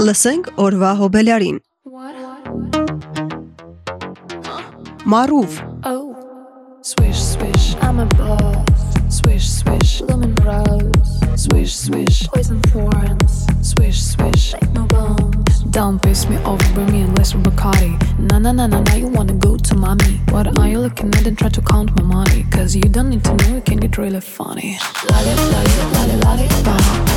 Լսենք օրվա հոբելյարին։ Մարուվ Oh, swish, swish, I'm a boss. Swish, swish, lumen rose. Swish, swish, poison thorns. Swish, swish, like no bones. Don't piss me off, bring me a glass of Bacardi. Na na na na na, you wanna go to mommy? What are you looking at and try to count my money? Cause you don't need to know, it can get really funny. Lolly, lolly, lolly, lolly,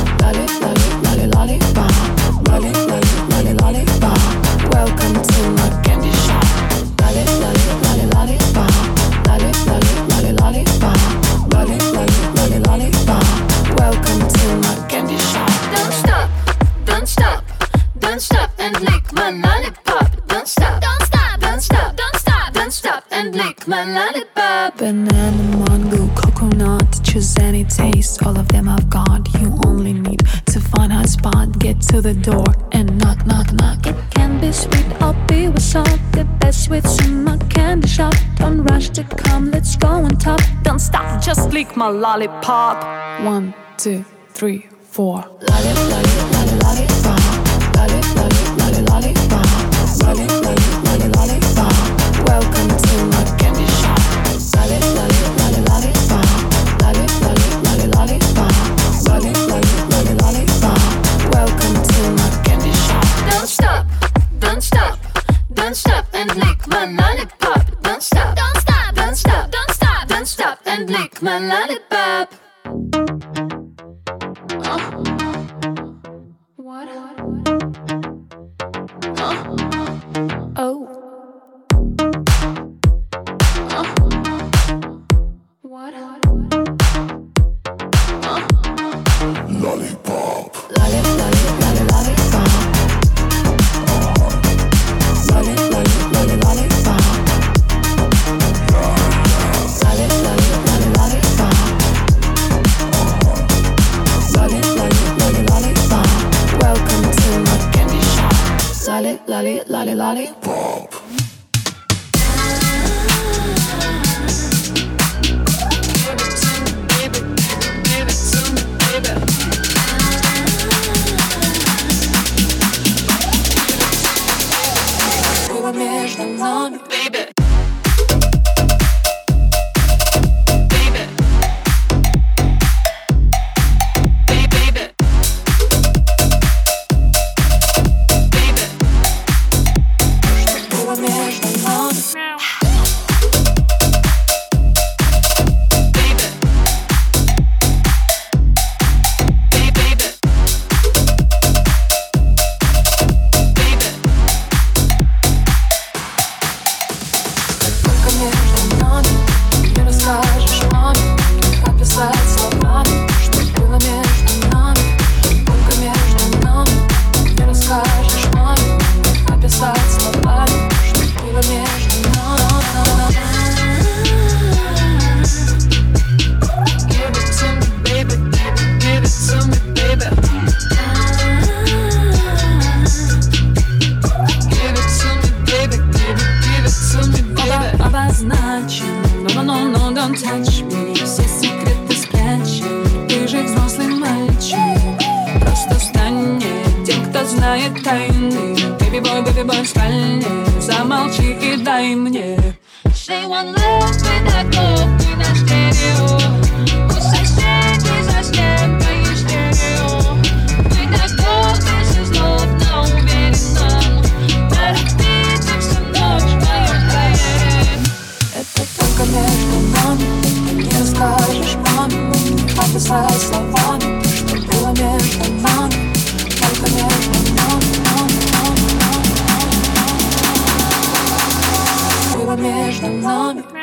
Banana, mango, coconut, choose any taste. All of them I've got. You spot. Get to the door and knock, knock, knock. It can be sweet or be with salt. The best sweets in my candy shop. Don't rush to come, let's go on top. Don't stop, just lick my lollipop. One, two, three, four. Lollipop. Lolly, lolly, lolly, lollipop. Don't stop and lick my lollipop. Don't stop, don't stop, don't stop, don't stop, don't stop and lick my lollipop. Обозначен No, no, no, no, don't touch me. Все секреты спрячем Ты же взрослый мальчик. Просто стань мне тем, кто знает тайны. Baby boy, baby boy спальне. Замолчи и дай мне. Say one love with копы на стерео Как описать словами Что было между нами Только между нами нами, нами, нами, нами. Было между нами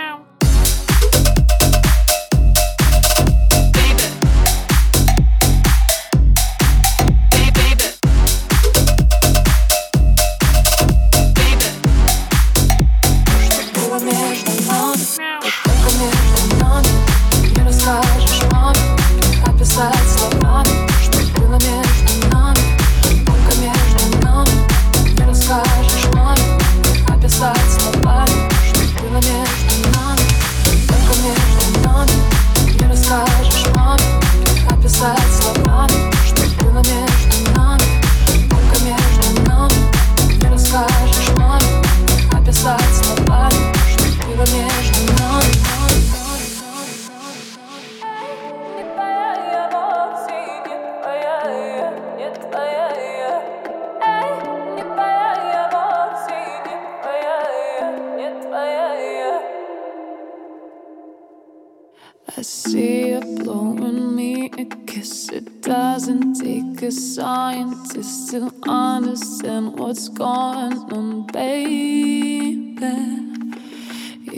blowing me a kiss. It doesn't take a scientist to understand what's going on, baby.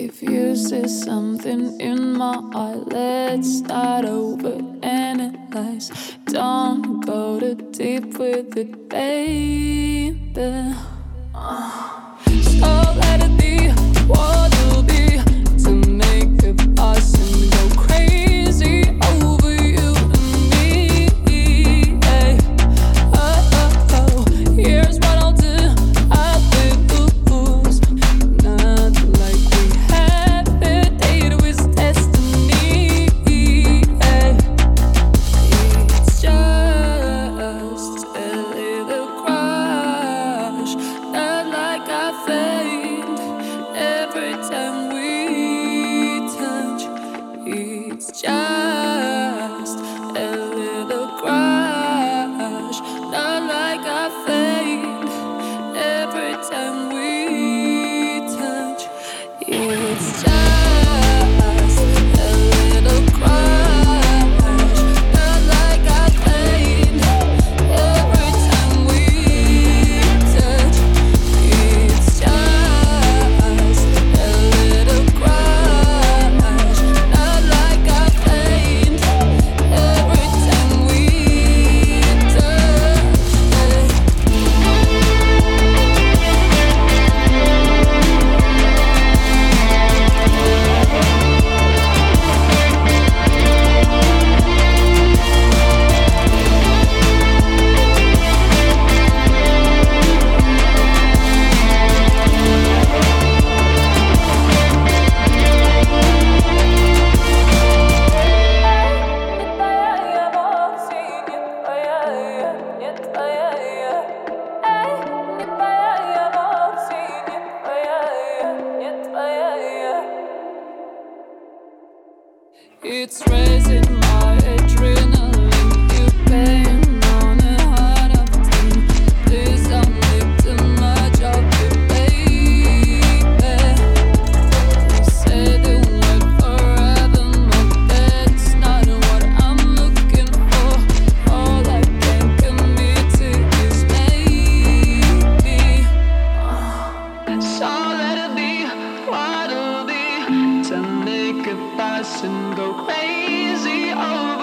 If you see something in my eye, let's start over analyze. Don't go too deep with it, baby. Uh, so let it be. What and go crazy over.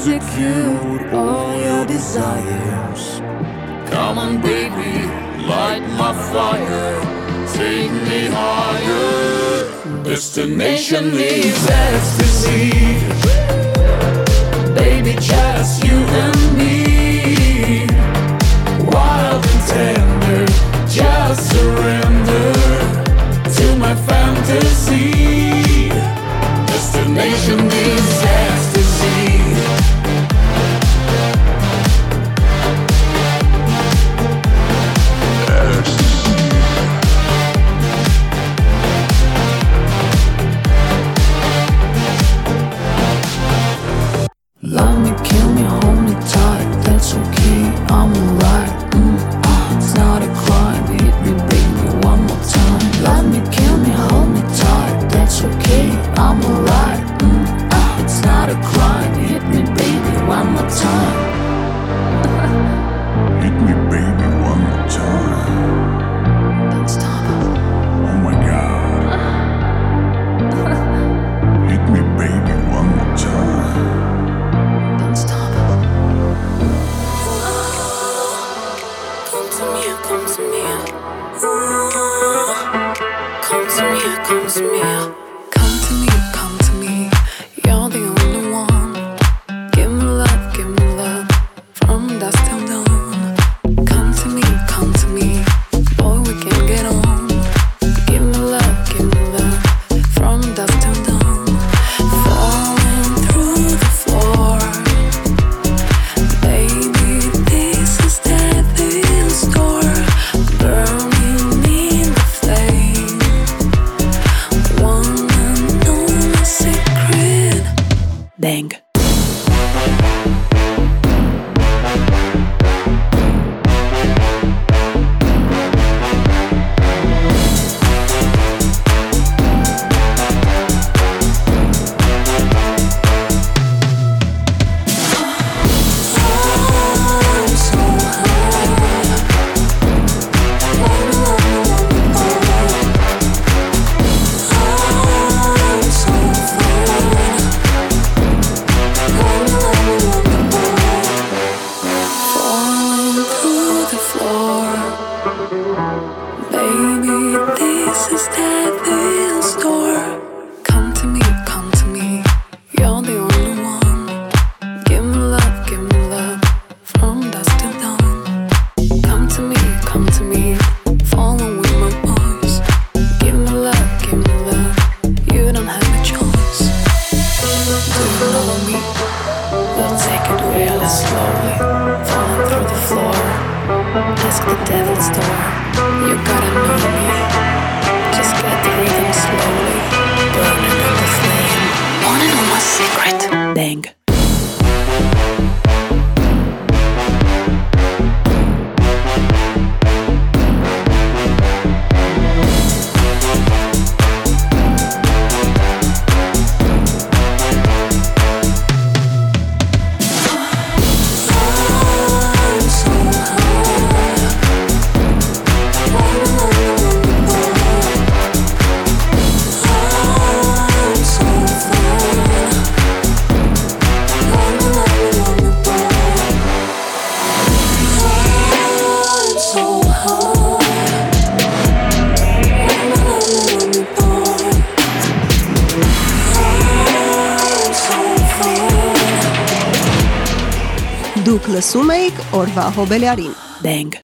execute all your desires. Come on, baby, light my fire. Take me higher. Destination is ecstasy. Baby, just you and me. Wild and tender, just surrender to my fantasy. Destination is ecstasy. close to me. Come to me. Secret? Լսում էիք օրվա հոբելյարին։ Dang.